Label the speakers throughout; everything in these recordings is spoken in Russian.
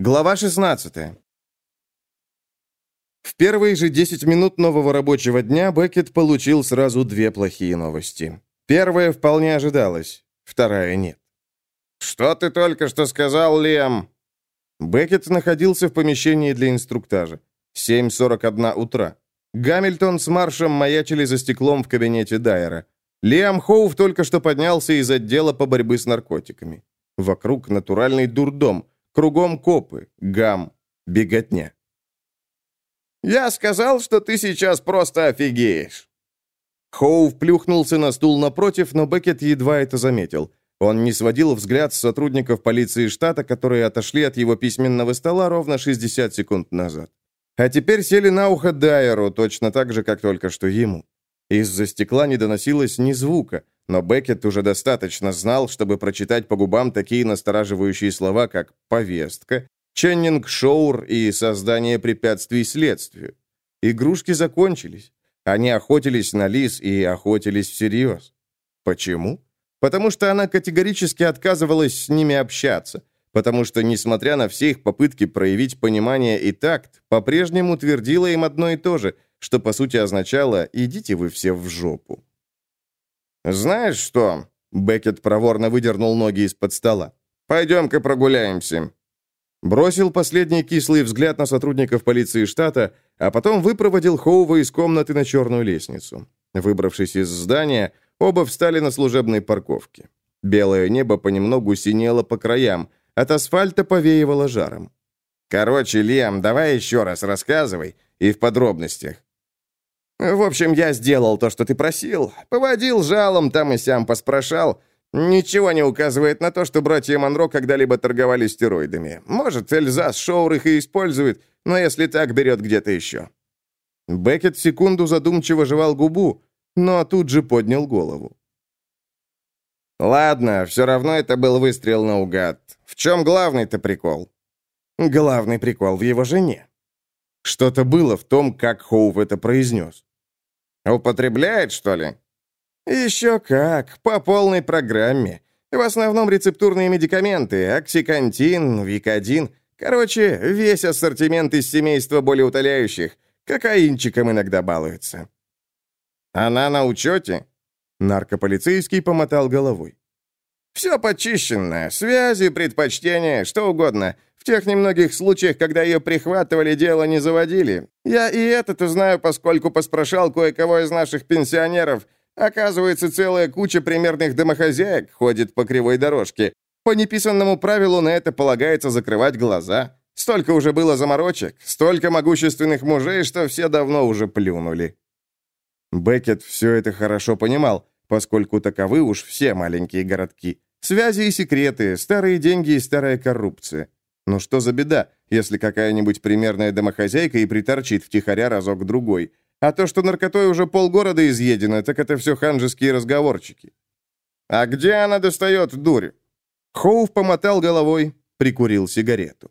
Speaker 1: Глава 16. В первые же 10 минут нового рабочего дня Беккет получил сразу две плохие новости. Первая вполне ожидалась, вторая нет.
Speaker 2: «Что ты только что сказал, Лем?»
Speaker 1: Беккет находился в помещении для инструктажа. 7.41 утра. Гамильтон с Маршем маячили за стеклом в кабинете Дайера. Лиам Хоув только что поднялся из отдела по борьбе с наркотиками. Вокруг натуральный дурдом – Кругом копы, гам, беготня.
Speaker 2: «Я сказал, что ты сейчас просто офигеешь!»
Speaker 1: Хоу плюхнулся на стул напротив, но Беккет едва это заметил. Он не сводил взгляд с сотрудников полиции штата, которые отошли от его письменного стола ровно 60 секунд назад. А теперь сели на ухо Дайеру, точно так же, как только что ему. Из-за стекла не доносилось ни звука, но Беккет уже достаточно знал, чтобы прочитать по губам такие настораживающие слова, как «повестка», «ченнинг-шоур» и «создание препятствий следствию». Игрушки закончились. Они охотились на лис и охотились всерьез. Почему? Потому что она категорически отказывалась с ними общаться. Потому что, несмотря на все их попытки проявить понимание и такт, по-прежнему твердила им одно и то же, что по сути означало «идите вы все в жопу».
Speaker 2: «Знаешь что?» Беккет проворно выдернул ноги из-под стола. «Пойдем-ка прогуляемся».
Speaker 1: Бросил последний кислый взгляд на сотрудников полиции штата, а потом выпроводил Хоува из комнаты на черную лестницу. Выбравшись из здания, оба встали на служебной парковке. Белое небо понемногу синело по краям, от асфальта повеивало жаром.
Speaker 2: «Короче, Лиам, давай еще раз рассказывай, и в подробностях. В общем, я сделал то, что ты просил. Поводил жалом, там и сям поспрашал. Ничего не указывает на то, что братья Монро когда-либо торговали стероидами. Может, Эльзас Шоур их и использует, но если так, берет где-то еще».
Speaker 1: Беккет секунду задумчиво жевал губу, но тут же поднял голову.
Speaker 2: «Ладно, все равно это был выстрел наугад. В чем главный-то прикол?»
Speaker 1: «Главный прикол в его жене». Что-то было в том, как Хоув это произнес.
Speaker 2: Употребляет, что ли?
Speaker 1: Еще как, по полной программе. В основном рецептурные медикаменты, оксикантин, викодин. Короче, весь ассортимент из семейства болеутоляющих. Кокаинчиком иногда балуется.
Speaker 2: Она на учете?
Speaker 1: Наркополицейский помотал головой.
Speaker 2: Все почищено, связи, предпочтения, что угодно. Тех немногих случаях, когда ее прихватывали, дело не заводили. Я и это-то знаю, поскольку поспрашал кое-кого из наших пенсионеров. Оказывается, целая куча примерных домохозяек ходит по кривой дорожке. По неписанному правилу на это полагается закрывать глаза. Столько уже было заморочек, столько могущественных мужей, что все давно уже плюнули.
Speaker 1: Беккет все это хорошо понимал, поскольку таковы уж все маленькие городки. Связи и секреты, старые деньги и старая коррупция. Ну что за беда, если какая-нибудь примерная домохозяйка и приторчит втихаря разок-другой? А то, что наркотой уже полгорода изъедено, так это все ханжеские разговорчики.
Speaker 2: А где она достает дурь?
Speaker 1: Хоув помотал головой, прикурил сигарету.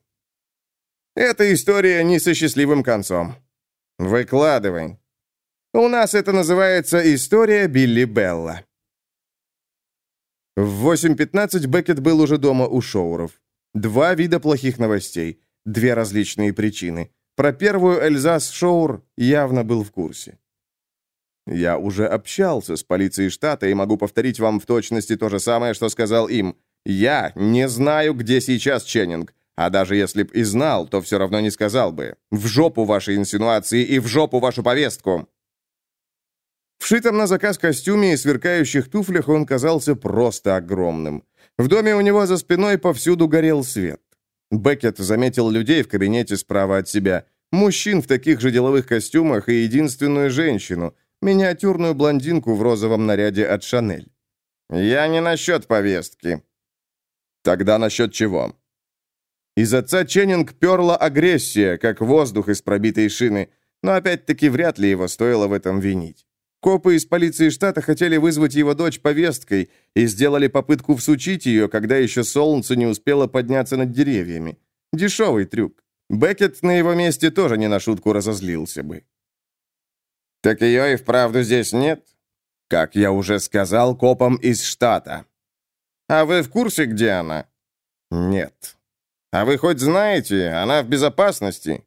Speaker 2: Эта история не со счастливым концом. Выкладывай. У нас это называется «История Билли Белла».
Speaker 1: В 8.15 Беккет был уже дома у Шоуров. Два вида плохих новостей, две различные причины. Про первую Эльзас Шоур явно был в курсе. Я уже общался с полицией штата и могу повторить вам в точности то же самое, что сказал им. Я не знаю, где сейчас Ченнинг. А даже если б и знал, то все равно не сказал бы. В жопу ваши инсинуации и в жопу вашу повестку. В шитом на заказ костюме и сверкающих туфлях он казался просто огромным. В доме у него за спиной повсюду горел свет. Беккет заметил людей в кабинете справа от себя, мужчин в таких же деловых костюмах и единственную женщину, миниатюрную блондинку в розовом наряде от Шанель.
Speaker 2: «Я не насчет повестки».
Speaker 1: «Тогда насчет чего?» Из отца Ченнинг перла агрессия, как воздух из пробитой шины, но опять-таки вряд ли его стоило в этом винить. Копы из полиции штата хотели вызвать его дочь повесткой и сделали попытку всучить ее, когда еще солнце не успело подняться над деревьями. Дешевый трюк. Беккет на его месте тоже не на шутку разозлился бы.
Speaker 2: «Так ее и вправду здесь нет?»
Speaker 1: «Как я уже сказал, копам из штата».
Speaker 2: «А вы в курсе, где она?»
Speaker 1: «Нет».
Speaker 2: А вы хоть знаете, она в безопасности?»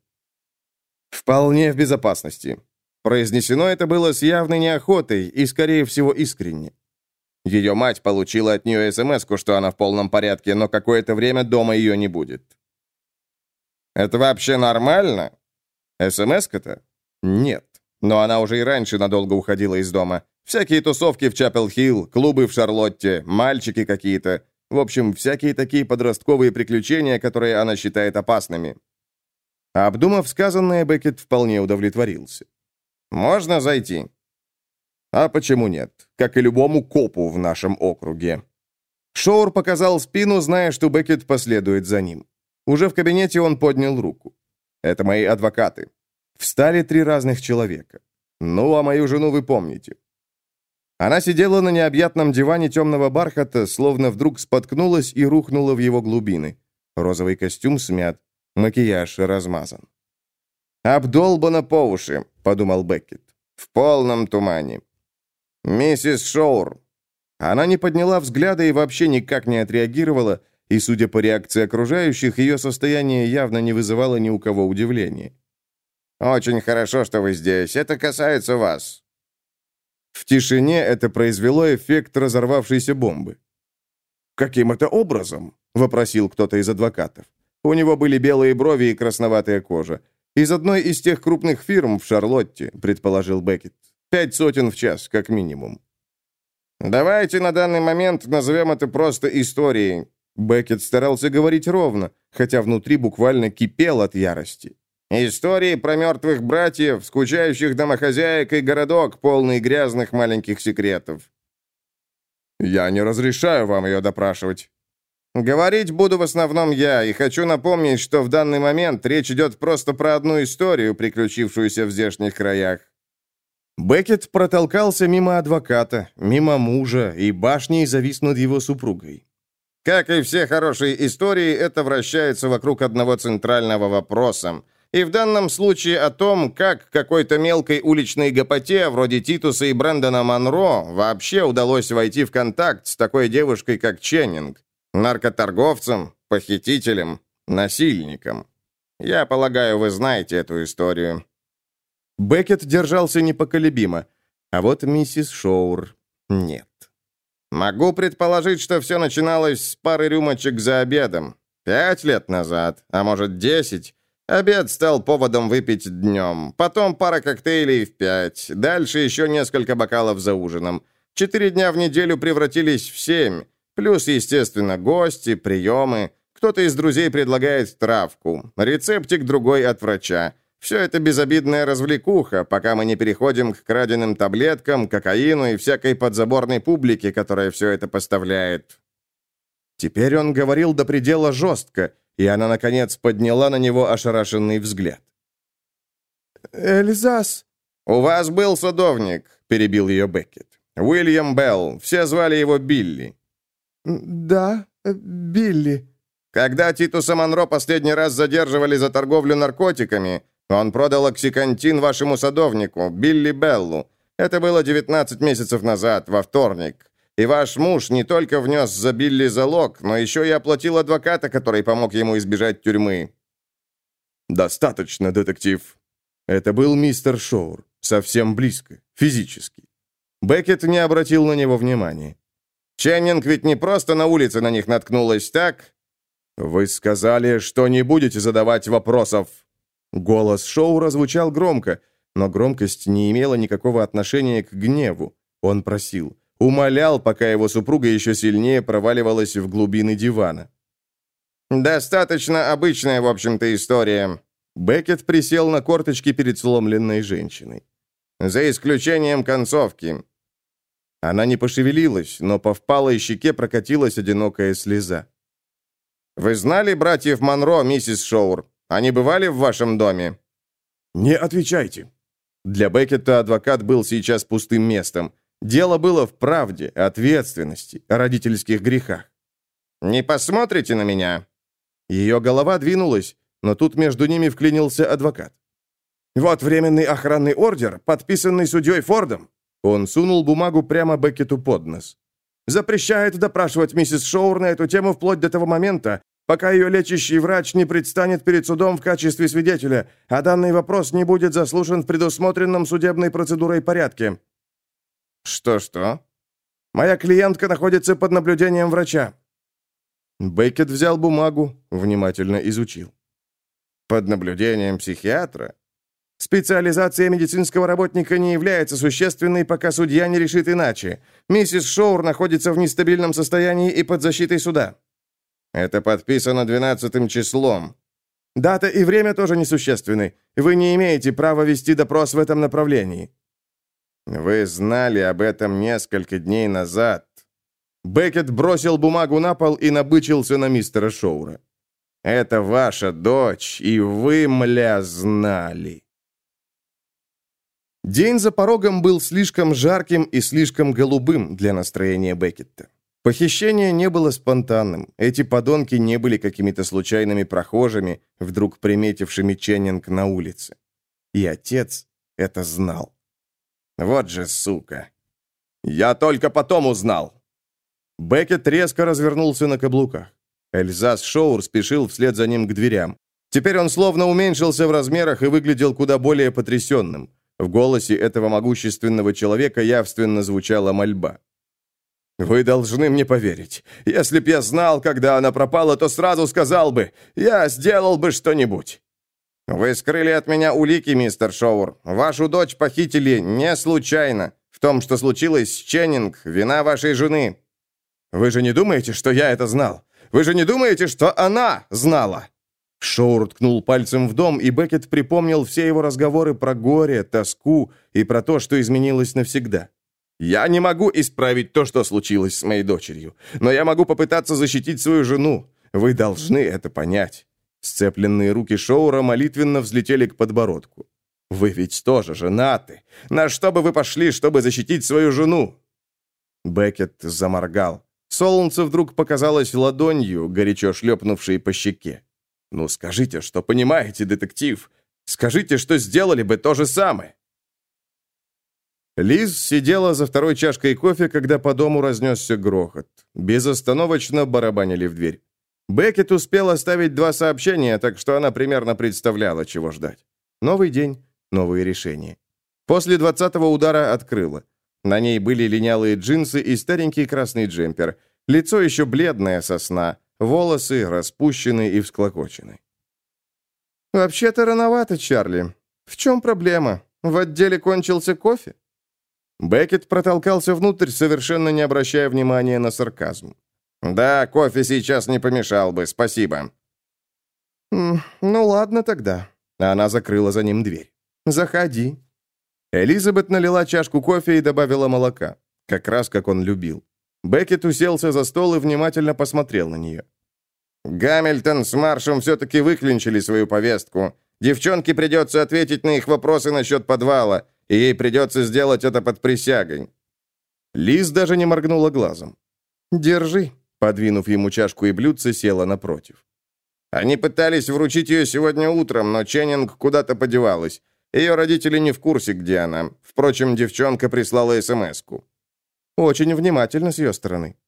Speaker 1: «Вполне в безопасности». Произнесено это было с явной неохотой и, скорее всего, искренне. Ее мать получила от нее смс что она в полном порядке, но какое-то время дома ее не будет.
Speaker 2: «Это вообще нормально?»
Speaker 1: «СМС-ка-то?» «Нет. Но она уже и раньше надолго уходила из дома. Всякие тусовки в Чапел-Хилл, клубы в Шарлотте, мальчики какие-то. В общем, всякие такие подростковые приключения, которые она считает опасными. Обдумав сказанное, Беккет вполне удовлетворился.
Speaker 2: «Можно зайти?»
Speaker 1: «А почему нет? Как и любому копу в нашем округе». Шоур показал спину, зная, что Беккет последует за ним. Уже в кабинете он поднял руку. «Это мои адвокаты. Встали три разных человека. Ну, а мою жену вы помните. Она сидела на необъятном диване темного бархата, словно вдруг споткнулась и рухнула в его глубины. Розовый костюм смят, макияж размазан.
Speaker 2: «Обдолбана по уши», — подумал Беккет. «В полном тумане». «Миссис Шоур».
Speaker 1: Она не подняла взгляда и вообще никак не отреагировала, и, судя по реакции окружающих, ее состояние явно не вызывало ни у кого удивления.
Speaker 2: «Очень хорошо, что вы здесь. Это касается вас.
Speaker 1: В тишине это произвело эффект разорвавшейся бомбы. «Каким это образом?» — вопросил кто-то из адвокатов. У него были белые брови и красноватая кожа. «Из одной из тех крупных фирм в Шарлотте», — предположил Беккет. «Пять сотен в час, как минимум».
Speaker 2: «Давайте на данный момент назовем это просто историей».
Speaker 1: Беккет старался говорить ровно, хотя внутри буквально кипел от ярости.
Speaker 2: Истории про мертвых братьев, скучающих домохозяек и городок, полный грязных маленьких секретов.
Speaker 1: Я не разрешаю вам ее допрашивать.
Speaker 2: Говорить буду в основном я, и хочу напомнить, что в данный момент речь идет просто про одну историю, приключившуюся в здешних краях.
Speaker 1: Беккет протолкался мимо адвоката, мимо мужа, и башней завис над его супругой.
Speaker 2: Как и все хорошие истории, это вращается вокруг одного центрального вопроса – и в данном случае о том, как какой-то мелкой уличной гопоте, вроде Титуса и Брэндона Монро, вообще удалось войти в контакт с такой девушкой, как Ченнинг, наркоторговцем, похитителем, насильником. Я полагаю, вы знаете эту историю.
Speaker 1: Беккет держался непоколебимо, а вот миссис Шоур нет.
Speaker 2: Могу предположить, что все начиналось с пары рюмочек за обедом. Пять лет назад, а может десять, Обед стал поводом выпить днем, потом пара коктейлей в пять, дальше еще несколько бокалов за ужином. Четыре дня в неделю превратились в семь, плюс, естественно, гости, приемы. Кто-то из друзей предлагает травку, рецептик другой от врача. Все это безобидная развлекуха, пока мы не переходим к краденым таблеткам, кокаину и всякой подзаборной публике, которая все это поставляет.
Speaker 1: Теперь он говорил до предела жестко, и она, наконец, подняла на него ошарашенный взгляд.
Speaker 3: «Эльзас!»
Speaker 2: «У вас был садовник», — перебил ее Беккет. «Уильям Белл. Все звали его Билли».
Speaker 3: «Да, Билли».
Speaker 2: «Когда Титуса Монро последний раз задерживали за торговлю наркотиками, он продал оксикантин вашему садовнику, Билли Беллу. Это было 19 месяцев назад, во вторник. И ваш муж не только внес за Билли залог, но еще и оплатил адвоката, который помог ему избежать тюрьмы».
Speaker 1: «Достаточно, детектив». Это был мистер Шоур, совсем близко, физически. Беккет не обратил на него внимания.
Speaker 2: «Ченнинг ведь не просто на улице на них наткнулась, так?»
Speaker 1: «Вы сказали, что не будете задавать вопросов». Голос Шоура звучал громко, но громкость не имела никакого отношения к гневу. Он просил. Умолял, пока его супруга еще сильнее проваливалась в глубины дивана.
Speaker 2: «Достаточно обычная, в общем-то, история».
Speaker 1: Беккет присел на корточки перед сломленной женщиной.
Speaker 2: «За исключением концовки».
Speaker 1: Она не пошевелилась, но по впалой щеке прокатилась одинокая слеза.
Speaker 2: «Вы знали братьев Монро, миссис Шоур? Они бывали в вашем доме?»
Speaker 1: «Не отвечайте». Для Беккета адвокат был сейчас пустым местом. Дело было в правде, ответственности, родительских грехах.
Speaker 2: «Не посмотрите на меня?»
Speaker 1: Ее голова двинулась, но тут между ними вклинился адвокат. «Вот временный охранный ордер, подписанный судьей Фордом». Он сунул бумагу прямо Беккету под нос. «Запрещает допрашивать миссис Шоур на эту тему вплоть до того момента, пока ее лечащий врач не предстанет перед судом в качестве свидетеля, а данный вопрос не будет заслушан в предусмотренном судебной процедурой порядке».
Speaker 2: «Что-что?»
Speaker 1: «Моя клиентка находится под наблюдением врача». Бейкет взял бумагу, внимательно изучил.
Speaker 2: «Под наблюдением психиатра?»
Speaker 1: Специализация медицинского работника не является существенной, пока судья не решит иначе. Миссис Шоур находится в нестабильном состоянии и под защитой суда.
Speaker 2: Это подписано двенадцатым числом.
Speaker 1: Дата и время тоже несущественны. Вы не имеете права вести допрос в этом направлении.
Speaker 2: Вы знали об этом несколько дней назад.
Speaker 1: Беккет бросил бумагу на пол и набычился на мистера Шоура.
Speaker 2: Это ваша дочь, и вы, мля, знали.
Speaker 1: День за порогом был слишком жарким и слишком голубым для настроения Беккетта. Похищение не было спонтанным. Эти подонки не были какими-то случайными прохожими, вдруг приметившими Ченнинг на улице. И отец это знал. Вот же сука. Я только потом узнал. Беккет резко развернулся на каблуках. Эльзас Шоур спешил вслед за ним к дверям. Теперь он словно уменьшился в размерах и выглядел куда более потрясенным. В голосе этого могущественного человека явственно звучала мольба. «Вы должны мне поверить. Если б я знал, когда она пропала, то сразу сказал бы, я сделал бы что-нибудь».
Speaker 2: «Вы скрыли от меня улики, мистер Шоур. Вашу дочь похитили не случайно. В том, что случилось с Ченнинг, вина вашей жены».
Speaker 1: «Вы же не думаете, что я это знал? Вы же не думаете, что она знала?» Шоур ткнул пальцем в дом, и Беккет припомнил все его разговоры про горе, тоску и про то, что изменилось навсегда. «Я не могу исправить то, что случилось с моей дочерью, но я могу попытаться защитить свою жену. Вы должны это понять». Сцепленные руки Шоура молитвенно взлетели к подбородку. «Вы ведь тоже женаты. На что бы вы пошли, чтобы защитить свою жену?» Беккет заморгал. Солнце вдруг показалось ладонью, горячо шлепнувшей по щеке. «Ну скажите, что понимаете, детектив. Скажите, что сделали бы то же самое». Лиз сидела за второй чашкой кофе, когда по дому разнесся грохот. Безостановочно барабанили в дверь. Беккет успел оставить два сообщения, так что она примерно представляла, чего ждать. Новый день, новые решения. После двадцатого удара открыла. На ней были линялые джинсы и старенький красный джемпер. Лицо еще бледное со сна, волосы распущены и всклокочены. «Вообще-то рановато, Чарли. В чем проблема? В отделе кончился кофе?» Беккет протолкался внутрь, совершенно не обращая внимания на сарказм.
Speaker 2: «Да, кофе сейчас не помешал бы, спасибо».
Speaker 1: «Ну ладно тогда». Она закрыла за ним дверь. «Заходи». Элизабет налила чашку кофе и добавила молока, как раз как он любил. Беккет уселся за стол и внимательно посмотрел на нее.
Speaker 2: «Гамильтон с Маршем все-таки выклинчили свою повестку. Девчонке придется ответить на их вопросы насчет подвала, и ей придется сделать это под присягой».
Speaker 1: Лиз даже не моргнула глазом. «Держи», — подвинув ему чашку и блюдце, села напротив.
Speaker 2: Они пытались вручить ее сегодня утром, но Ченнинг куда-то подевалась. Ее родители не в курсе, где она. Впрочем, девчонка прислала СМС-ку.
Speaker 1: Очень внимательно с ее стороны.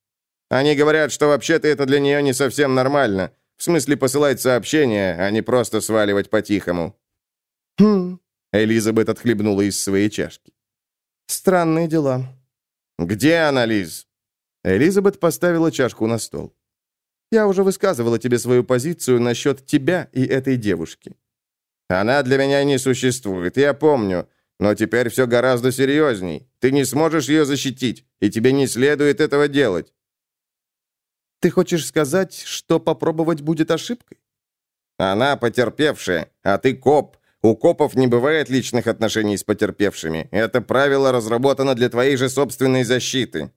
Speaker 2: Они говорят, что вообще-то это для нее не совсем нормально. В смысле посылать сообщения, а не просто сваливать по-тихому.
Speaker 1: Хм. Элизабет отхлебнула из своей чашки. Странные дела.
Speaker 2: Где она, Лиз?
Speaker 1: Элизабет поставила чашку на стол. Я уже высказывала тебе свою позицию насчет тебя и этой девушки.
Speaker 2: Она для меня не существует, я помню. Но теперь все гораздо серьезней. Ты не сможешь ее защитить, и тебе не следует этого делать».
Speaker 1: «Ты хочешь сказать, что попробовать будет ошибкой?»
Speaker 2: «Она потерпевшая, а ты коп. У копов не бывает личных отношений с потерпевшими. Это правило разработано для твоей же собственной защиты».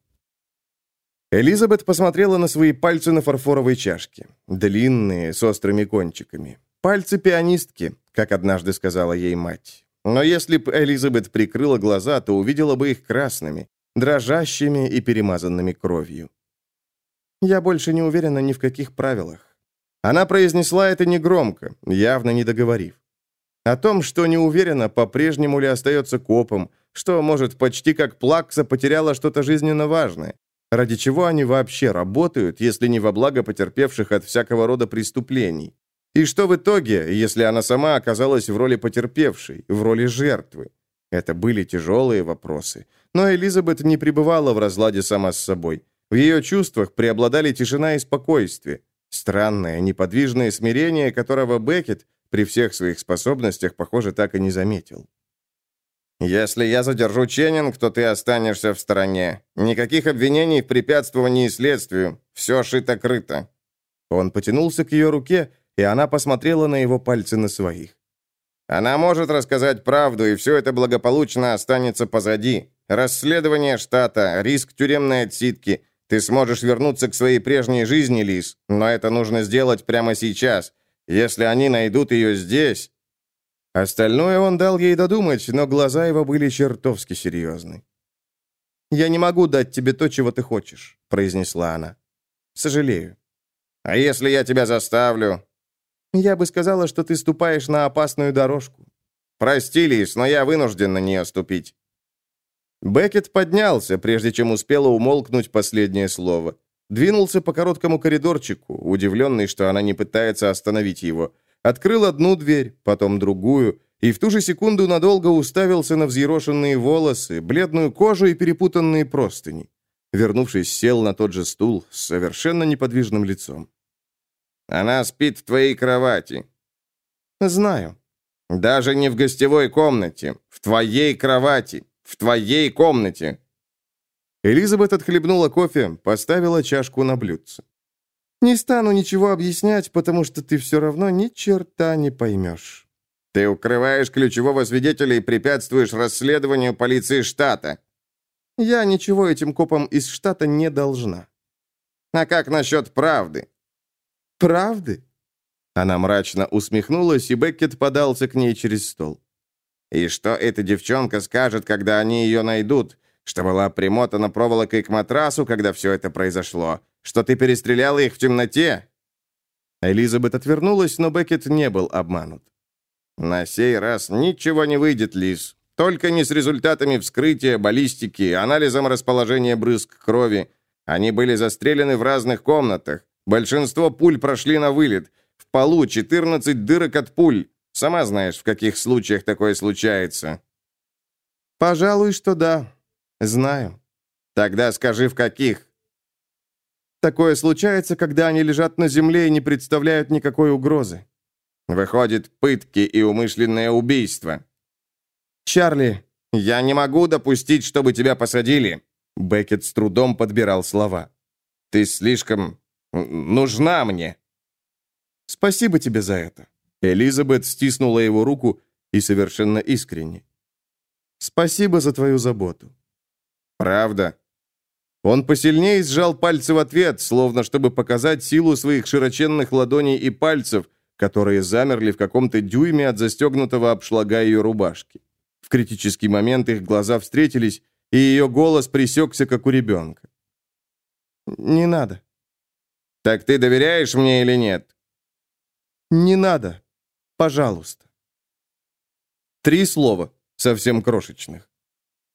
Speaker 1: Элизабет посмотрела на свои пальцы на фарфоровой чашке. Длинные, с острыми кончиками. Пальцы пианистки, как однажды сказала ей мать. Но если бы Элизабет прикрыла глаза, то увидела бы их красными, дрожащими и перемазанными кровью. «Я больше не уверена ни в каких правилах». Она произнесла это негромко, явно не договорив. О том, что не уверена, по-прежнему ли остается копом, что, может, почти как Плакса потеряла что-то жизненно важное. Ради чего они вообще работают, если не во благо потерпевших от всякого рода преступлений? И что в итоге, если она сама оказалась в роли потерпевшей, в роли жертвы? Это были тяжелые вопросы. Но Элизабет не пребывала в разладе сама с собой. В ее чувствах преобладали тишина и спокойствие. Странное, неподвижное смирение, которого Беккет, при всех своих способностях, похоже, так и не заметил.
Speaker 2: «Если я задержу Ченнинг, то ты останешься в стороне. Никаких обвинений в препятствовании следствию. Все шито-крыто».
Speaker 1: Он потянулся к ее руке, и она посмотрела на его пальцы на своих.
Speaker 2: «Она может рассказать правду, и все это благополучно останется позади. Расследование штата, риск тюремной отсидки. Ты сможешь вернуться к своей прежней жизни, Лис, но это нужно сделать прямо сейчас. Если они найдут ее здесь,
Speaker 1: Остальное он дал ей додумать, но глаза его были чертовски серьезны. «Я не могу дать тебе то, чего ты хочешь», — произнесла она. «Сожалею».
Speaker 2: «А если я тебя заставлю?»
Speaker 1: «Я бы сказала, что ты ступаешь на опасную дорожку».
Speaker 2: «Прости, Лис, но я вынужден на нее ступить».
Speaker 1: Беккет поднялся, прежде чем успела умолкнуть последнее слово. Двинулся по короткому коридорчику, удивленный, что она не пытается остановить его. Открыл одну дверь, потом другую, и в ту же секунду надолго уставился на взъерошенные волосы, бледную кожу и перепутанные простыни. Вернувшись, сел на тот же стул с совершенно неподвижным лицом.
Speaker 2: «Она спит в твоей кровати».
Speaker 1: «Знаю».
Speaker 2: «Даже не в гостевой комнате. В твоей кровати. В твоей комнате».
Speaker 1: Элизабет отхлебнула кофе, поставила чашку на блюдце. Не стану ничего объяснять, потому что ты все равно ни черта не поймешь.
Speaker 2: Ты укрываешь ключевого свидетеля и препятствуешь расследованию полиции штата.
Speaker 1: Я ничего этим копам из штата не должна.
Speaker 2: А как насчет правды?
Speaker 1: Правды? Она мрачно усмехнулась, и Беккет подался к ней через стол.
Speaker 2: И что эта девчонка скажет, когда они ее найдут? Что была примотана проволокой к матрасу, когда все это произошло? Что ты перестреляла их в темноте?»
Speaker 1: Элизабет отвернулась, но Беккет не был обманут.
Speaker 2: «На сей раз ничего не выйдет, Лиз. Только не с результатами вскрытия, баллистики, анализом расположения брызг крови. Они были застрелены в разных комнатах. Большинство пуль прошли на вылет. В полу 14 дырок от пуль. Сама знаешь, в каких случаях такое случается».
Speaker 1: «Пожалуй, что да. Знаю».
Speaker 2: «Тогда скажи, в каких?»
Speaker 1: Такое случается, когда они лежат на земле и не представляют никакой угрозы.
Speaker 2: Выходит, пытки и умышленное убийство.
Speaker 1: Чарли,
Speaker 2: я не могу допустить, чтобы тебя посадили.
Speaker 1: Беккет с трудом подбирал слова.
Speaker 2: Ты слишком нужна мне.
Speaker 1: Спасибо тебе за это. Элизабет стиснула его руку и совершенно искренне. Спасибо за твою заботу.
Speaker 2: Правда?
Speaker 1: Он посильнее сжал пальцы в ответ, словно чтобы показать силу своих широченных ладоней и пальцев, которые замерли в каком-то дюйме от застегнутого обшлага ее рубашки. В критический момент их глаза встретились, и ее голос пресекся, как у ребенка. «Не надо».
Speaker 2: «Так ты доверяешь мне или нет?»
Speaker 1: «Не надо. Пожалуйста». Три слова, совсем крошечных.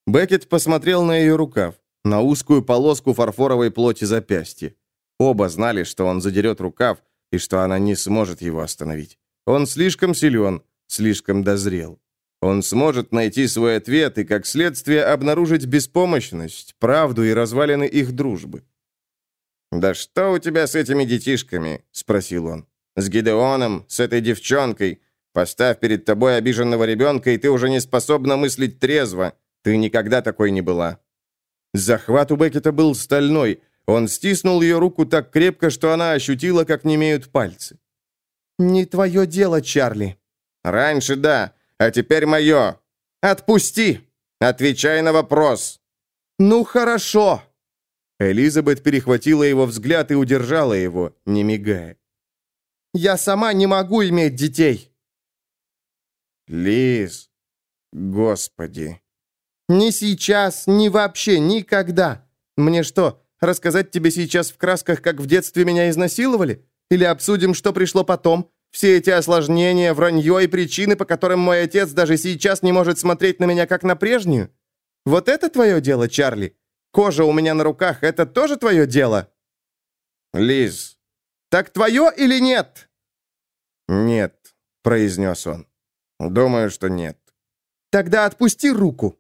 Speaker 1: Беккет посмотрел на ее рукав на узкую полоску фарфоровой плоти запястья. Оба знали, что он задерет рукав, и что она не сможет его остановить. Он слишком силен, слишком дозрел. Он сможет найти свой ответ и, как следствие, обнаружить беспомощность, правду и развалины их дружбы.
Speaker 2: «Да что у тебя с этими детишками?» — спросил он. «С Гидеоном, с этой девчонкой. Поставь перед тобой обиженного ребенка, и ты уже не способна мыслить трезво. Ты никогда такой не была.
Speaker 1: Захват у Беккета был стальной. Он стиснул ее руку так крепко, что она ощутила, как немеют пальцы. «Не твое дело, Чарли».
Speaker 2: «Раньше да, а теперь мое. Отпусти! Отвечай на вопрос!»
Speaker 1: «Ну, хорошо!» Элизабет перехватила его взгляд и удержала его, не мигая. «Я сама не могу иметь детей!»
Speaker 2: «Лиз, господи!»
Speaker 1: «Ни сейчас, ни вообще, никогда. Мне что, рассказать тебе сейчас в красках, как в детстве меня изнасиловали? Или обсудим, что пришло потом? Все эти осложнения, вранье и причины, по которым мой отец даже сейчас не может смотреть на меня, как на прежнюю? Вот это твое дело, Чарли?
Speaker 2: Кожа у меня на руках — это тоже твое дело?»
Speaker 1: «Лиз».
Speaker 2: «Так твое или нет?»
Speaker 1: «Нет», — произнес он. «Думаю, что нет».
Speaker 2: «Тогда отпусти руку».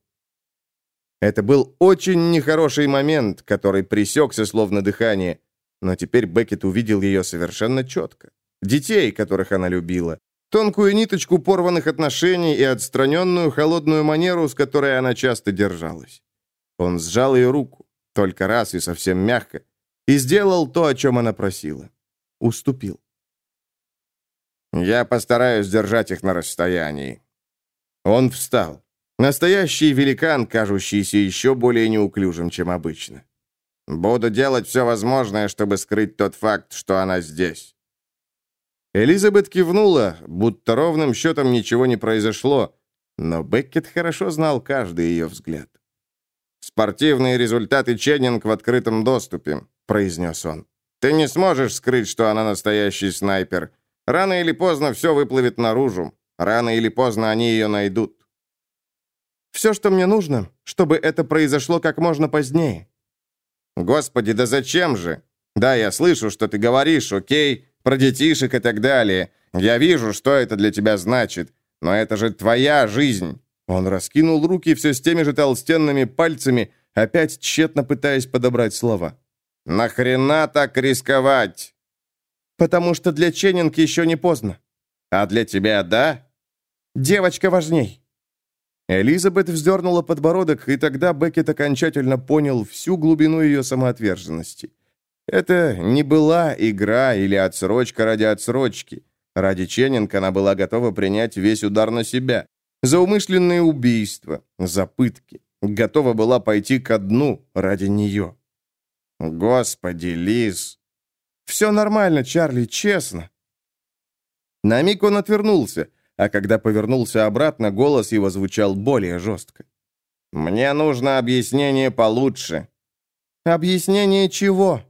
Speaker 1: Это был очень нехороший момент, который пресекся словно дыхание, но теперь Беккет увидел ее совершенно четко. Детей, которых она любила, тонкую ниточку порванных отношений и отстраненную холодную манеру, с которой она часто держалась. Он сжал ее руку, только раз и совсем мягко, и сделал то, о чем она просила. Уступил. «Я постараюсь держать их на расстоянии». Он встал. Настоящий великан, кажущийся еще более неуклюжим, чем обычно. «Буду делать все возможное, чтобы скрыть тот факт, что она здесь». Элизабет кивнула, будто ровным счетом ничего не произошло, но Беккет хорошо знал каждый ее взгляд. «Спортивные результаты Ченнинг в открытом доступе», — произнес он. «Ты не сможешь скрыть, что она настоящий снайпер. Рано или поздно все выплывет наружу. Рано или поздно они ее найдут».
Speaker 2: «Все, что мне нужно, чтобы это произошло как можно позднее».
Speaker 1: «Господи, да зачем же? Да, я слышу, что ты говоришь, окей, про детишек и так далее. Я вижу, что это для тебя значит. Но это же твоя жизнь. Он раскинул руки все с теми же толстенными пальцами, опять тщетно пытаясь подобрать слова. «Нахрена так рисковать?»
Speaker 2: «Потому что для Ченнинг еще не поздно».
Speaker 1: «А для тебя, да?»
Speaker 2: «Девочка важней».
Speaker 1: Элизабет вздернула подбородок, и тогда Беккет окончательно понял всю глубину ее самоотверженности. Это не была игра или отсрочка ради отсрочки. Ради Ченнинг она была готова принять весь удар на себя за умышленные убийства, за пытки. Готова была пойти ко дну ради нее. Господи, Лиз!
Speaker 2: Все нормально, Чарли, честно.
Speaker 1: На миг он отвернулся, а когда повернулся обратно, голос его звучал более жестко. «Мне нужно объяснение получше».
Speaker 2: «Объяснение чего?»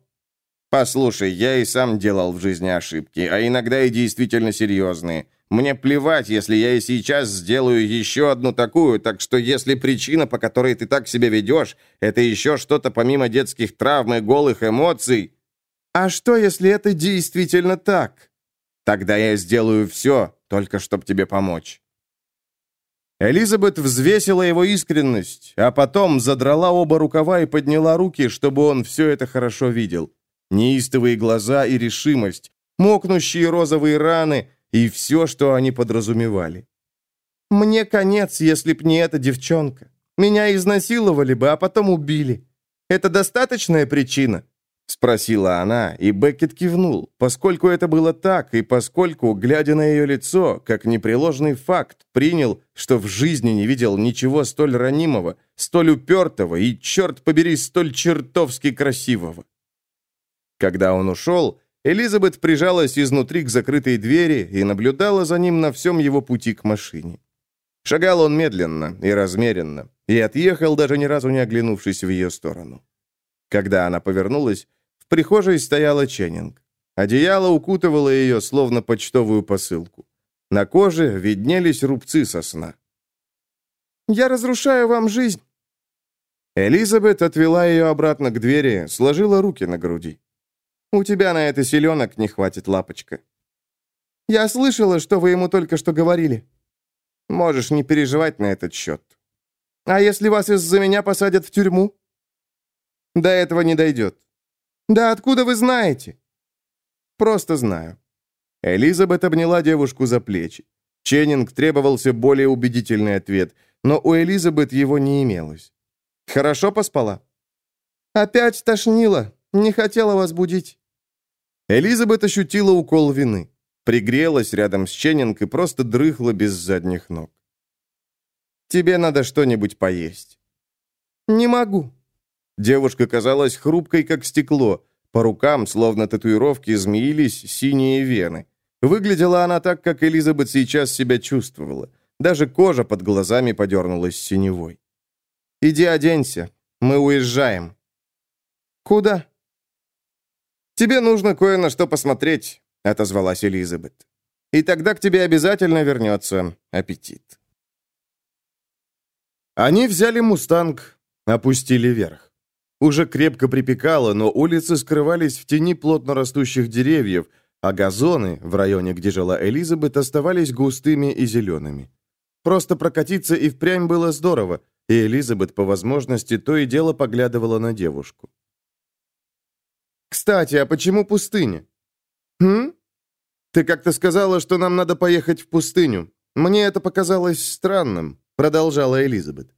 Speaker 1: «Послушай, я и сам делал в жизни ошибки, а иногда и действительно серьезные. Мне плевать, если я и сейчас сделаю еще одну такую, так что если причина, по которой ты так себя ведешь, это еще что-то помимо детских травм и голых эмоций...
Speaker 2: А что, если это действительно так?
Speaker 1: Тогда я сделаю все, только чтобы тебе помочь. Элизабет взвесила его искренность, а потом задрала оба рукава и подняла руки, чтобы он все это хорошо видел. Неистовые глаза и решимость, мокнущие розовые раны — и все, что они подразумевали.
Speaker 2: «Мне конец, если б не эта девчонка. Меня изнасиловали бы, а потом убили. Это достаточная причина?»
Speaker 1: Спросила она, и Беккет кивнул, поскольку это было так, и поскольку, глядя на ее лицо, как непреложный факт, принял, что в жизни не видел ничего столь ранимого, столь упертого и, черт побери, столь чертовски красивого. Когда он ушел, Элизабет прижалась изнутри к закрытой двери и наблюдала за ним на всем его пути к машине. Шагал он медленно и размеренно, и отъехал, даже ни разу не оглянувшись в ее сторону. Когда она повернулась, в прихожей стояла Ченнинг. Одеяло укутывало ее, словно почтовую посылку. На коже виднелись рубцы сосна.
Speaker 2: «Я разрушаю вам жизнь!»
Speaker 1: Элизабет отвела ее обратно к двери, сложила руки на груди. У тебя на это селенок не хватит, лапочка.
Speaker 2: Я слышала, что вы ему только что говорили.
Speaker 1: Можешь не переживать на этот счет.
Speaker 2: А если вас из-за меня посадят в тюрьму?
Speaker 1: До этого не дойдет.
Speaker 2: Да откуда вы знаете?
Speaker 1: Просто знаю. Элизабет обняла девушку за плечи. Ченнинг требовался более убедительный ответ, но у Элизабет его не имелось. «Хорошо поспала?»
Speaker 2: «Опять тошнило. Не хотела вас будить».
Speaker 1: Элизабет ощутила укол вины. Пригрелась рядом с Ченнинг и просто дрыхла без задних ног. «Тебе надо что-нибудь поесть».
Speaker 2: «Не могу».
Speaker 1: Девушка казалась хрупкой, как стекло. По рукам, словно татуировки, змеились синие вены. Выглядела она так, как Элизабет сейчас себя чувствовала. Даже кожа под глазами подернулась синевой. «Иди оденься. Мы уезжаем».
Speaker 2: «Куда?»
Speaker 1: «Тебе нужно кое на что посмотреть», — отозвалась Элизабет. «И тогда к тебе обязательно вернется аппетит». Они взяли «Мустанг», опустили вверх. Уже крепко припекало, но улицы скрывались в тени плотно растущих деревьев, а газоны в районе, где жила Элизабет, оставались густыми и зелеными. Просто прокатиться и впрямь было здорово, и Элизабет по возможности то и дело поглядывала на девушку. «Кстати, а почему пустыня?» «Хм? Ты как-то сказала, что нам надо поехать в пустыню. Мне это показалось странным», — продолжала Элизабет.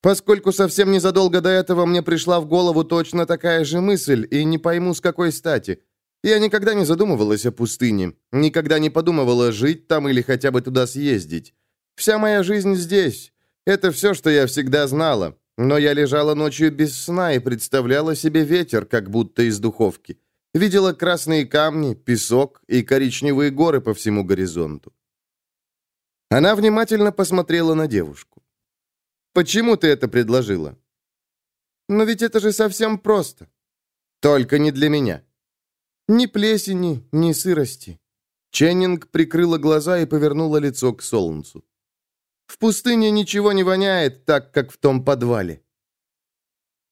Speaker 1: «Поскольку совсем незадолго до этого мне пришла в голову точно такая же мысль, и не пойму, с какой стати. Я никогда не задумывалась о пустыне, никогда не подумывала жить там или хотя бы туда съездить. Вся моя жизнь здесь. Это все, что я всегда знала. Но я лежала ночью без сна и представляла себе ветер, как будто из духовки. Видела красные камни, песок и коричневые горы по всему горизонту. Она внимательно посмотрела на девушку. «Почему ты это предложила?» «Но ведь это же совсем просто. Только не для меня. Ни плесени, ни сырости». Ченнинг прикрыла глаза и повернула лицо к солнцу. В пустыне ничего не воняет, так как в том подвале.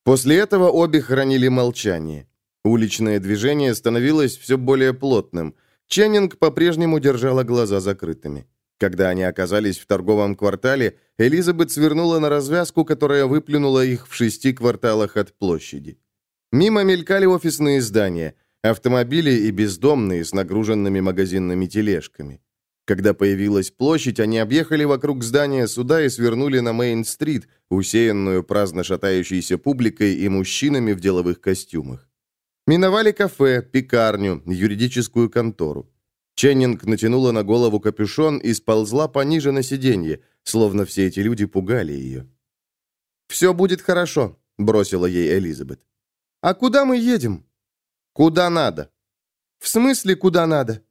Speaker 1: После этого обе хранили молчание. Уличное движение становилось все более плотным. Ченнинг по-прежнему держала глаза закрытыми. Когда они оказались в торговом квартале, Элизабет свернула на развязку, которая выплюнула их в шести кварталах от площади. Мимо мелькали офисные здания, автомобили и бездомные с нагруженными магазинными тележками. Когда появилась площадь, они объехали вокруг здания суда и свернули на Мейн-стрит, усеянную праздно шатающейся публикой и мужчинами в деловых костюмах. Миновали кафе, пекарню, юридическую контору. Ченнинг натянула на голову капюшон и сползла пониже на сиденье, словно все эти люди пугали ее. «Все будет хорошо», — бросила ей Элизабет. «А куда мы едем?» «Куда надо». «В смысле, куда надо?»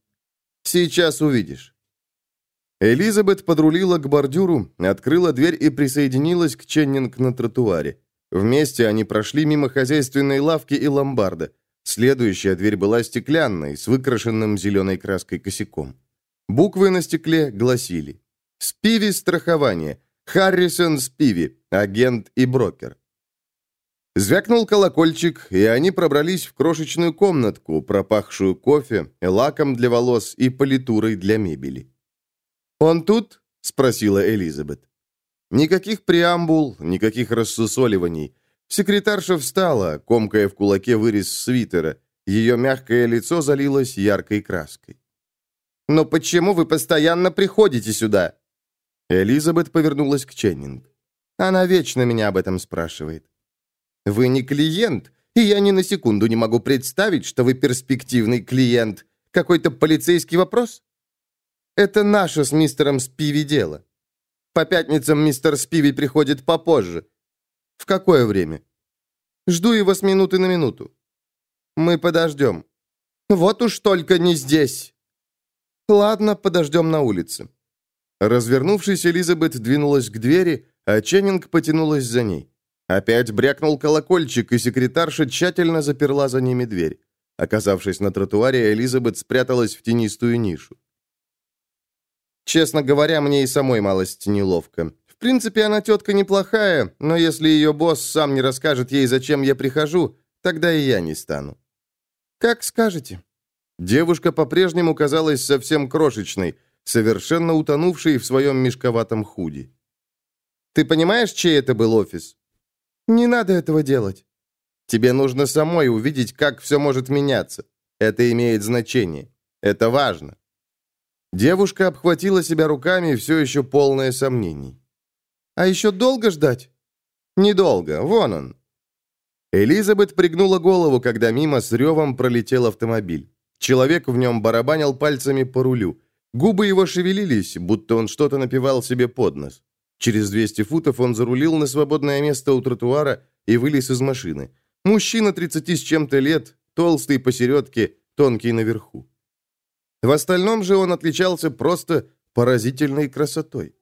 Speaker 1: «Сейчас увидишь». Элизабет подрулила к бордюру, открыла дверь и присоединилась к Ченнинг на тротуаре. Вместе они прошли мимо хозяйственной лавки и ломбарда. Следующая дверь была стеклянной, с выкрашенным зеленой краской косяком. Буквы на стекле гласили «Спиви страхование», «Харрисон Спиви», агент и брокер. Звякнул колокольчик, и они пробрались в крошечную комнатку, пропахшую кофе, лаком для волос и политурой для мебели. «Он тут?» — спросила Элизабет. Никаких преамбул, никаких рассусоливаний. Секретарша встала, комкая в кулаке вырез свитера. Ее мягкое лицо залилось яркой краской. «Но почему вы постоянно приходите сюда?» Элизабет повернулась к Ченнинг. Она вечно меня об этом спрашивает. «Вы не клиент, и я ни на секунду не могу представить, что вы перспективный клиент. Какой-то полицейский вопрос?» Это наше с мистером Спиви дело. По пятницам мистер Спиви приходит попозже. В какое время? Жду его с минуты на минуту. Мы подождем. Вот уж только не здесь. Ладно, подождем на улице. Развернувшись, Элизабет двинулась к двери, а Ченнинг потянулась за ней. Опять брякнул колокольчик, и секретарша тщательно заперла за ними дверь. Оказавшись на тротуаре, Элизабет спряталась в тенистую нишу. Честно говоря, мне и самой малость неловко. В принципе, она тетка неплохая, но если ее босс сам не расскажет ей, зачем я прихожу, тогда и я не стану. Как скажете. Девушка по-прежнему казалась совсем крошечной, совершенно утонувшей в своем мешковатом худи. Ты понимаешь, чей это был офис? Не надо этого делать. Тебе нужно самой увидеть, как все может меняться. Это имеет значение. Это важно. Девушка обхватила себя руками, все еще полное сомнений. «А еще долго ждать?» «Недолго. Вон он». Элизабет пригнула голову, когда мимо с ревом пролетел автомобиль. Человек в нем барабанил пальцами по рулю. Губы его шевелились, будто он что-то напевал себе под нос. Через 200 футов он зарулил на свободное место у тротуара и вылез из машины. Мужчина 30 с чем-то лет, толстый посередке, тонкий наверху. В остальном же он отличался просто поразительной красотой.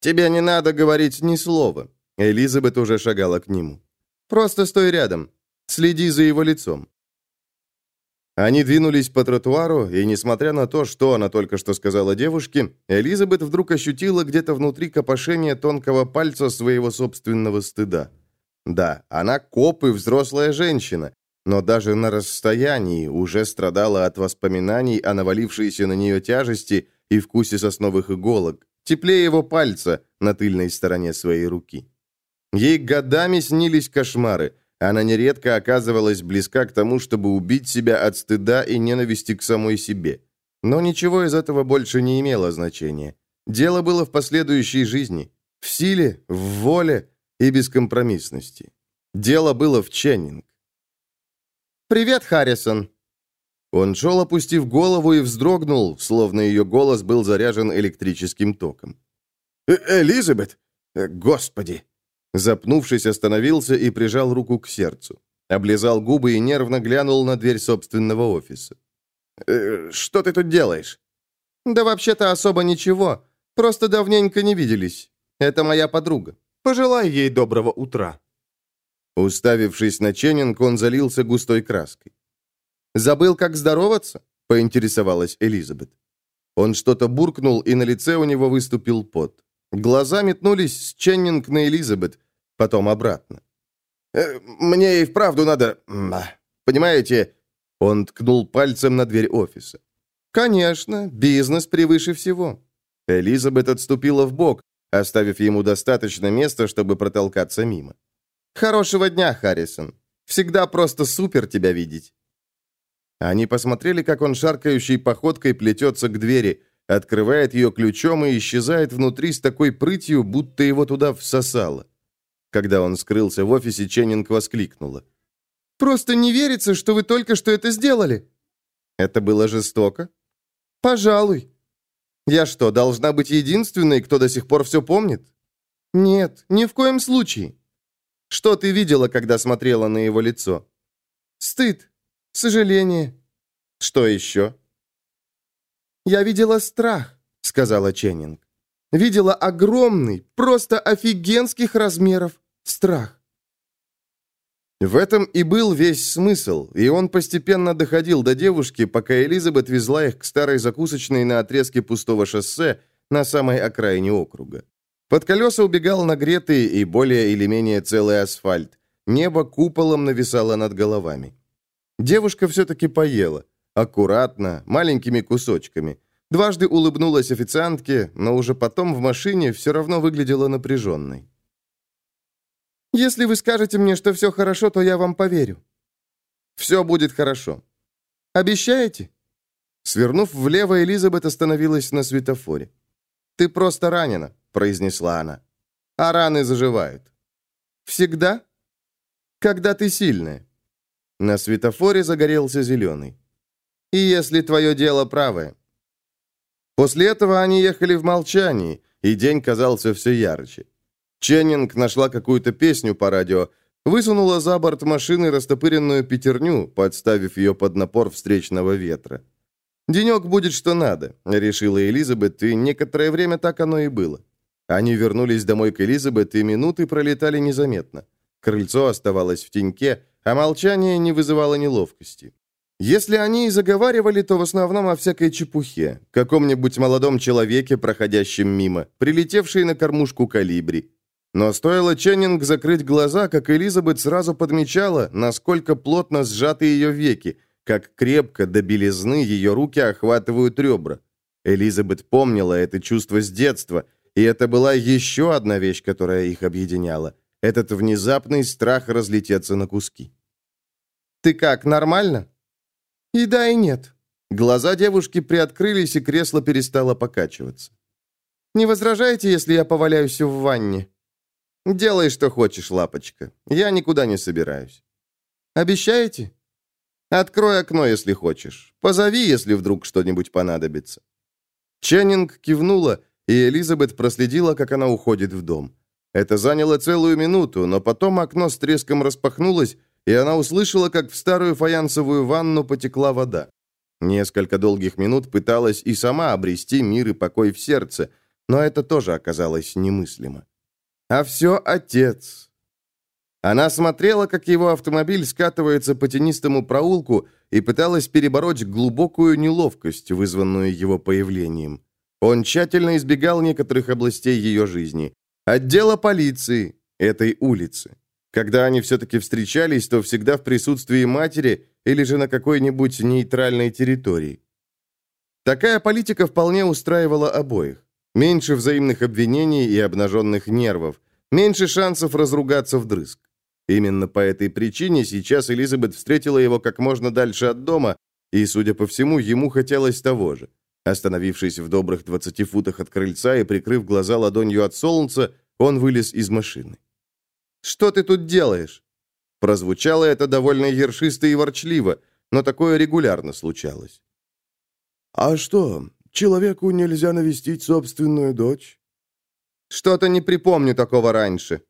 Speaker 1: «Тебе не надо говорить ни слова», — Элизабет уже шагала к нему. «Просто стой рядом, следи за его лицом». Они двинулись по тротуару, и, несмотря на то, что она только что сказала девушке, Элизабет вдруг ощутила где-то внутри копошение тонкого пальца своего собственного стыда. Да, она коп и взрослая женщина, но даже на расстоянии уже страдала от воспоминаний о навалившейся на нее тяжести и вкусе сосновых иголок, теплее его пальца на тыльной стороне своей руки. Ей годами снились кошмары, она нередко оказывалась близка к тому, чтобы убить себя от стыда и ненависти к самой себе. Но ничего из этого больше не имело значения. Дело было в последующей жизни, в силе, в воле и бескомпромиссности. Дело было в Ченнинг. «Привет, Харрисон!» Он шел, опустив голову, и вздрогнул, словно ее голос был заряжен электрическим током.
Speaker 2: «Э «Элизабет! Э, господи!»
Speaker 1: Запнувшись, остановился и прижал руку к сердцу. Облизал губы и нервно глянул на дверь собственного офиса.
Speaker 2: «Э, «Что ты тут делаешь?»
Speaker 1: «Да вообще-то особо ничего. Просто давненько не виделись. Это моя подруга. Пожелай ей доброго утра». Уставившись на Ченнинг, он залился густой краской. «Забыл, как здороваться?» — поинтересовалась Элизабет. Он что-то буркнул, и на лице у него выступил пот. Глаза метнулись с Ченнинг на Элизабет, потом обратно.
Speaker 2: «Э, «Мне и вправду надо... Понимаете...»
Speaker 1: Он ткнул пальцем на дверь офиса. «Конечно, бизнес превыше всего». Элизабет отступила в бок, оставив ему достаточно места, чтобы протолкаться мимо. «Хорошего дня, Харрисон. Всегда просто супер тебя видеть». Они посмотрели, как он шаркающей походкой плетется к двери, открывает ее ключом и исчезает внутри с такой прытью, будто его туда всосало. Когда он скрылся в офисе, Ченнинг воскликнула. «Просто не верится, что вы только что это сделали!» «Это было жестоко?» «Пожалуй. Я что, должна быть единственной, кто до сих пор все помнит?» «Нет, ни в коем случае. Что ты видела, когда смотрела на его лицо?» «Стыд, сожаление». «Что еще?» «Я видела страх», — сказала Ченнинг. «Видела огромный, просто офигенских размеров страх». В этом и был весь смысл, и он постепенно доходил до девушки, пока Элизабет везла их к старой закусочной на отрезке пустого шоссе на самой окраине округа. Под колеса убегал нагретый и более или менее целый асфальт. Небо куполом нависало над головами. Девушка все-таки поела. Аккуратно, маленькими кусочками. Дважды улыбнулась официантке, но уже потом в машине все равно выглядела напряженной. «Если вы скажете мне, что все хорошо, то я вам поверю». «Все будет хорошо». «Обещаете?» Свернув влево, Элизабет остановилась на светофоре. «Ты просто ранена», — произнесла она. «А раны заживают». «Всегда?» «Когда ты сильная». На светофоре загорелся зеленый. «И если твое дело правое». После этого они ехали в молчании, и день казался все ярче. Ченнинг нашла какую-то песню по радио, высунула за борт машины растопыренную пятерню, подставив ее под напор встречного ветра. «Денек будет что надо», — решила Элизабет, и некоторое время так оно и было. Они вернулись домой к Элизабет, и минуты пролетали незаметно. Крыльцо оставалось в теньке, а молчание не вызывало неловкости. Если они и заговаривали, то в основном о всякой чепухе, каком-нибудь молодом человеке, проходящем мимо, прилетевшей на кормушку калибри, но стоило Ченнинг закрыть глаза, как Элизабет сразу подмечала, насколько плотно сжаты ее веки, как крепко до белизны ее руки охватывают ребра. Элизабет помнила это чувство с детства, и это была еще одна вещь, которая их объединяла. Этот внезапный страх разлететься на куски. «Ты как, нормально?» «И да, и нет». Глаза девушки приоткрылись, и кресло перестало покачиваться. «Не возражаете, если я поваляюсь в ванне?» «Делай, что хочешь, лапочка. Я никуда не собираюсь». «Обещаете?» «Открой окно, если хочешь. Позови, если вдруг что-нибудь понадобится». Ченнинг кивнула, и Элизабет проследила, как она уходит в дом. Это заняло целую минуту, но потом окно с треском распахнулось, и она услышала, как в старую фаянсовую ванну потекла вода. Несколько долгих минут пыталась и сама обрести мир и покой в сердце, но это тоже оказалось немыслимо. А все отец. Она смотрела, как его автомобиль скатывается по тенистому проулку и пыталась перебороть глубокую неловкость, вызванную его появлением. Он тщательно избегал некоторых областей ее жизни. Отдела полиции, этой улицы. Когда они все-таки встречались, то всегда в присутствии матери или же на какой-нибудь нейтральной территории. Такая политика вполне устраивала обоих. Меньше взаимных обвинений и обнаженных нервов, меньше шансов разругаться вдрызг. Именно по этой причине сейчас Элизабет встретила его как можно дальше от дома, и, судя по всему, ему хотелось того же. Остановившись в добрых 20 футах от крыльца и прикрыв глаза ладонью от солнца, он вылез из машины. «Что ты тут делаешь?» Прозвучало это довольно ершисто и ворчливо, но такое регулярно случалось.
Speaker 3: «А что, человеку нельзя навестить собственную дочь?»
Speaker 1: «Что-то не припомню такого раньше»,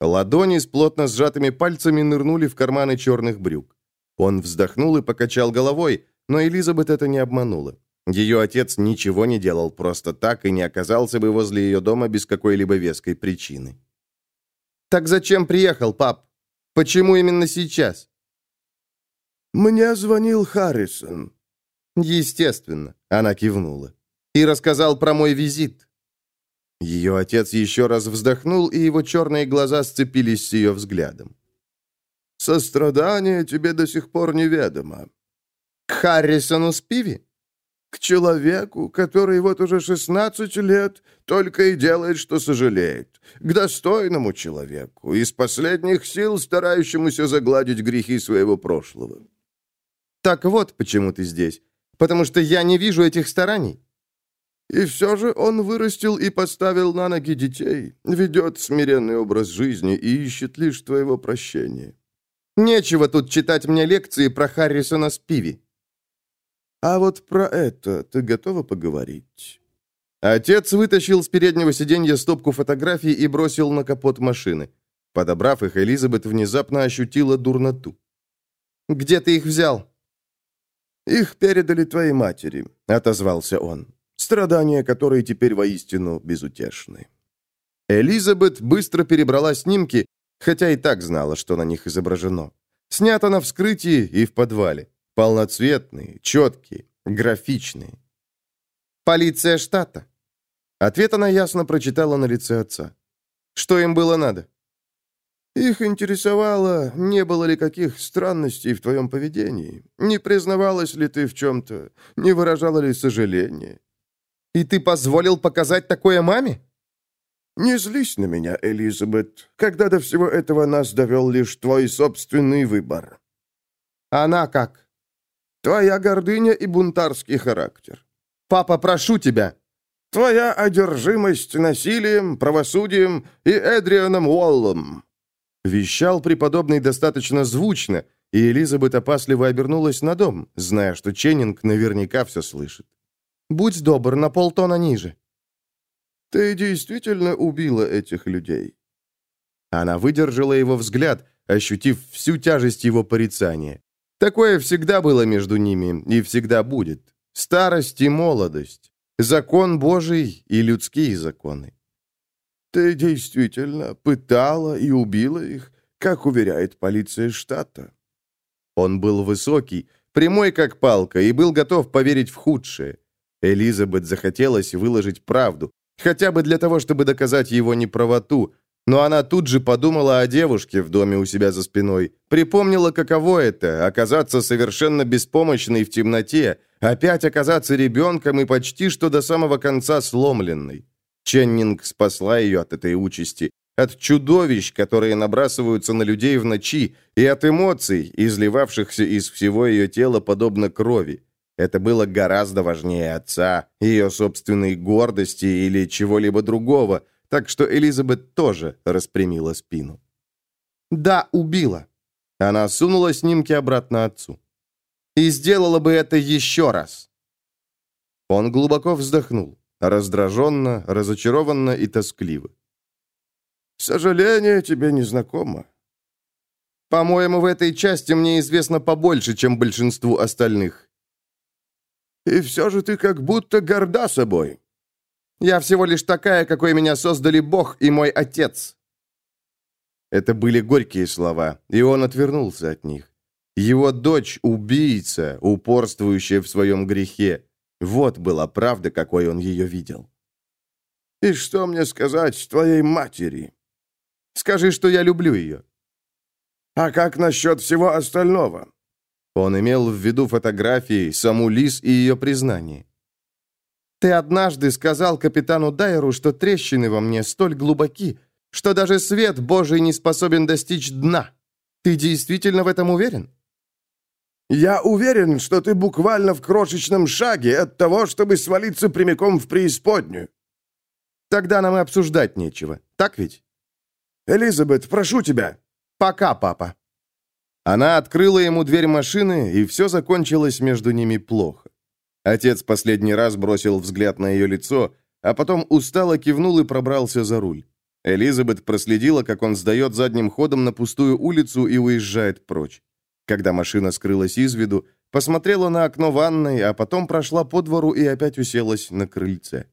Speaker 1: Ладони с плотно сжатыми пальцами нырнули в карманы черных брюк. Он вздохнул и покачал головой, но Элизабет это не обманула. Ее отец ничего не делал просто так и не оказался бы возле ее дома без какой-либо веской причины. «Так зачем приехал, пап? Почему именно сейчас?»
Speaker 3: «Мне звонил Харрисон».
Speaker 1: «Естественно», — она кивнула. «И рассказал про мой визит». Ее отец еще раз вздохнул, и его черные глаза сцепились с ее взглядом.
Speaker 3: «Сострадание тебе до сих пор неведомо».
Speaker 1: «К Харрисону Спиви?»
Speaker 3: «К человеку, который вот уже 16 лет только и делает, что сожалеет. К достойному человеку, из последних сил старающемуся загладить грехи своего прошлого».
Speaker 1: «Так вот, почему ты здесь. Потому что я не вижу этих стараний».
Speaker 3: И все же он вырастил и поставил на ноги детей, ведет смиренный образ жизни и ищет лишь твоего прощения.
Speaker 1: Нечего тут читать мне лекции про Харрисона Спиви.
Speaker 3: А вот про это ты готова поговорить?
Speaker 1: Отец вытащил с переднего сиденья стопку фотографий и бросил на капот машины. Подобрав их, Элизабет внезапно ощутила дурноту. «Где ты их взял?»
Speaker 3: «Их передали твоей матери», — отозвался он страдания которые теперь воистину безутешны.
Speaker 1: Элизабет быстро перебрала снимки, хотя и так знала, что на них изображено. Снято на вскрытии и в подвале. Полноцветные, четкие, графичные. «Полиция штата». Ответ она ясно прочитала на лице отца. Что им было надо?
Speaker 3: Их интересовало, не было ли каких странностей в твоем поведении, не признавалась ли ты в чем-то, не выражала ли сожаления.
Speaker 1: И ты позволил показать такое маме?»
Speaker 3: «Не злись на меня, Элизабет, когда до всего этого нас довел лишь твой собственный выбор».
Speaker 1: «Она как?»
Speaker 3: «Твоя гордыня и бунтарский характер».
Speaker 1: «Папа, прошу тебя!»
Speaker 3: «Твоя одержимость насилием, правосудием и Эдрианом Уоллом».
Speaker 1: Вещал преподобный достаточно звучно, и Элизабет опасливо обернулась на дом, зная, что Ченнинг наверняка все слышит. Будь добр, на полтона ниже».
Speaker 3: «Ты действительно убила этих людей?»
Speaker 1: Она выдержала его взгляд, ощутив всю тяжесть его порицания. Такое всегда было между ними и всегда будет. Старость и молодость. Закон Божий и людские законы.
Speaker 3: «Ты действительно пытала и убила их, как уверяет полиция штата?»
Speaker 1: Он был высокий, прямой как палка, и был готов поверить в худшее. Элизабет захотелось выложить правду, хотя бы для того, чтобы доказать его неправоту, но она тут же подумала о девушке в доме у себя за спиной, припомнила, каково это – оказаться совершенно беспомощной в темноте, опять оказаться ребенком и почти что до самого конца сломленной. Ченнинг спасла ее от этой участи, от чудовищ, которые набрасываются на людей в ночи, и от эмоций, изливавшихся из всего ее тела подобно крови. Это было гораздо важнее отца, ее собственной гордости или чего-либо другого, так что Элизабет тоже распрямила спину. «Да, убила». Она сунула снимки обратно отцу. «И сделала бы это еще раз». Он глубоко вздохнул, раздраженно, разочарованно и тоскливо.
Speaker 3: «Сожаление тебе не знакомо».
Speaker 1: «По-моему, в этой части мне известно побольше, чем большинству остальных.
Speaker 3: И все же ты как будто горда собой».
Speaker 1: «Я всего лишь такая, какой меня создали Бог и мой отец». Это были горькие слова, и он отвернулся от них. Его дочь — убийца, упорствующая в своем грехе. Вот была правда, какой он ее видел.
Speaker 3: «И что мне сказать твоей матери?»
Speaker 1: Скажи, что я люблю ее».
Speaker 3: «А как насчет всего остального?»
Speaker 1: Он имел в виду фотографии, саму Лис и ее признание. «Ты однажды сказал капитану Дайеру, что трещины во мне столь глубоки, что даже свет Божий не способен достичь дна. Ты действительно в этом уверен?»
Speaker 3: «Я уверен, что ты буквально в крошечном шаге от того, чтобы свалиться прямиком в преисподнюю».
Speaker 1: «Тогда нам и обсуждать нечего, так ведь?»
Speaker 3: «Элизабет, прошу тебя».
Speaker 1: «Пока, папа». Она открыла ему дверь машины, и все закончилось между ними плохо. Отец последний раз бросил взгляд на ее лицо, а потом устало кивнул и пробрался за руль. Элизабет проследила, как он сдает задним ходом на пустую улицу и уезжает прочь. Когда машина скрылась из виду, посмотрела на окно ванной, а потом прошла по двору и опять уселась на крыльце.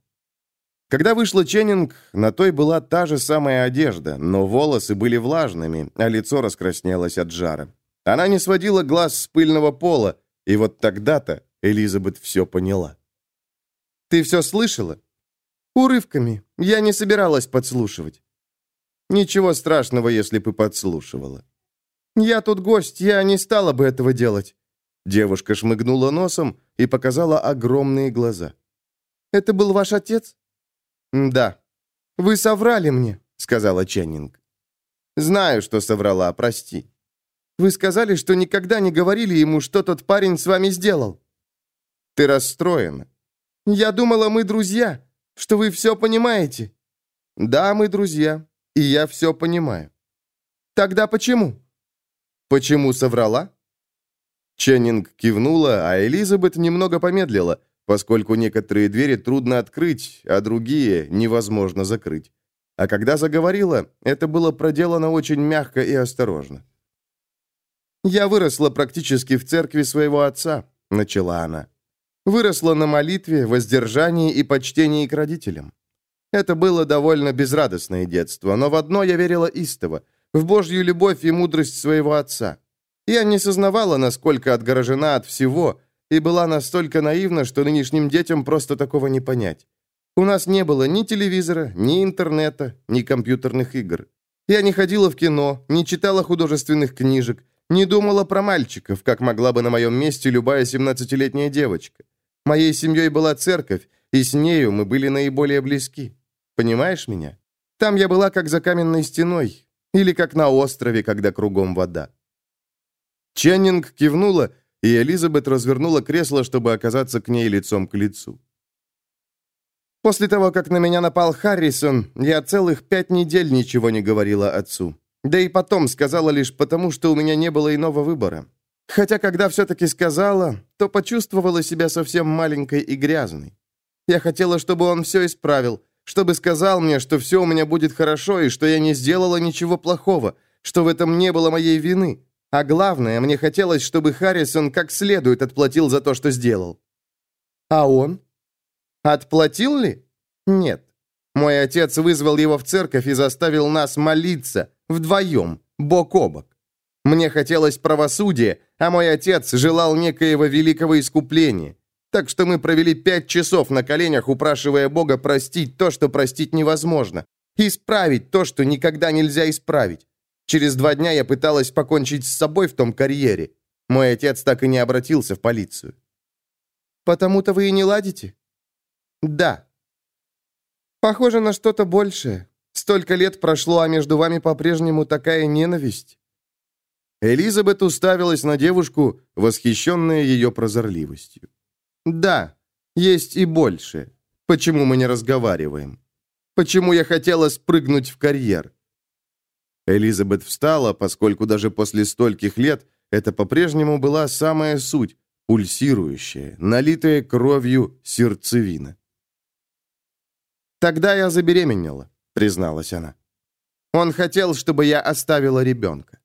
Speaker 1: Когда вышла Ченнинг, на той была та же самая одежда, но волосы были влажными, а лицо раскраснелось от жара. Она не сводила глаз с пыльного пола, и вот тогда-то Элизабет все поняла. «Ты все слышала?» «Урывками. Я не собиралась подслушивать». «Ничего страшного, если бы подслушивала». «Я тут гость, я не стала бы этого делать». Девушка шмыгнула носом и показала огромные глаза. «Это был ваш отец?» «Да». «Вы соврали мне», — сказала Ченнинг. «Знаю, что соврала, прости». Вы сказали, что никогда не говорили ему, что тот парень с вами сделал. Ты расстроена. Я думала, мы друзья, что вы все понимаете. Да, мы друзья, и я все понимаю. Тогда почему? Почему соврала? Ченнинг кивнула, а Элизабет немного помедлила, поскольку некоторые двери трудно открыть, а другие невозможно закрыть. А когда заговорила, это было проделано очень мягко и осторожно. «Я выросла практически в церкви своего отца», — начала она. «Выросла на молитве, воздержании и почтении к родителям. Это было довольно безрадостное детство, но в одно я верила истово — в Божью любовь и мудрость своего отца. Я не сознавала, насколько отгорожена от всего, и была настолько наивна, что нынешним детям просто такого не понять. У нас не было ни телевизора, ни интернета, ни компьютерных игр. Я не ходила в кино, не читала художественных книжек, не думала про мальчиков, как могла бы на моем месте любая 17-летняя девочка. Моей семьей была церковь, и с нею мы были наиболее близки. Понимаешь меня? Там я была как за каменной стеной, или как на острове, когда кругом вода. Ченнинг кивнула, и Элизабет развернула кресло, чтобы оказаться к ней лицом к лицу. После того, как на меня напал Харрисон, я целых пять недель ничего не говорила отцу. Да и потом сказала лишь потому, что у меня не было иного выбора. Хотя, когда все-таки сказала, то почувствовала себя совсем маленькой и грязной. Я хотела, чтобы он все исправил, чтобы сказал мне, что все у меня будет хорошо и что я не сделала ничего плохого, что в этом не было моей вины. А главное, мне хотелось, чтобы Харрисон как следует отплатил за то, что сделал. А он? Отплатил ли? Нет. Мой отец вызвал его в церковь и заставил нас молиться, Вдвоем, бок о бок. Мне хотелось правосудия, а мой отец желал некоего великого искупления. Так что мы провели пять часов на коленях, упрашивая Бога простить то, что простить невозможно. Исправить то, что никогда нельзя исправить. Через два дня я пыталась покончить с собой в том карьере. Мой отец так и не обратился в полицию. «Потому-то вы и не ладите?» «Да». «Похоже на что-то большее. Столько лет прошло, а между вами по-прежнему такая ненависть». Элизабет уставилась на девушку, восхищенная ее прозорливостью. «Да, есть и больше. Почему мы не разговариваем? Почему я хотела спрыгнуть в карьер?» Элизабет встала, поскольку даже после стольких лет это по-прежнему была самая суть, пульсирующая, налитая кровью сердцевина. «Тогда я забеременела призналась она. Он хотел, чтобы я оставила ребенка.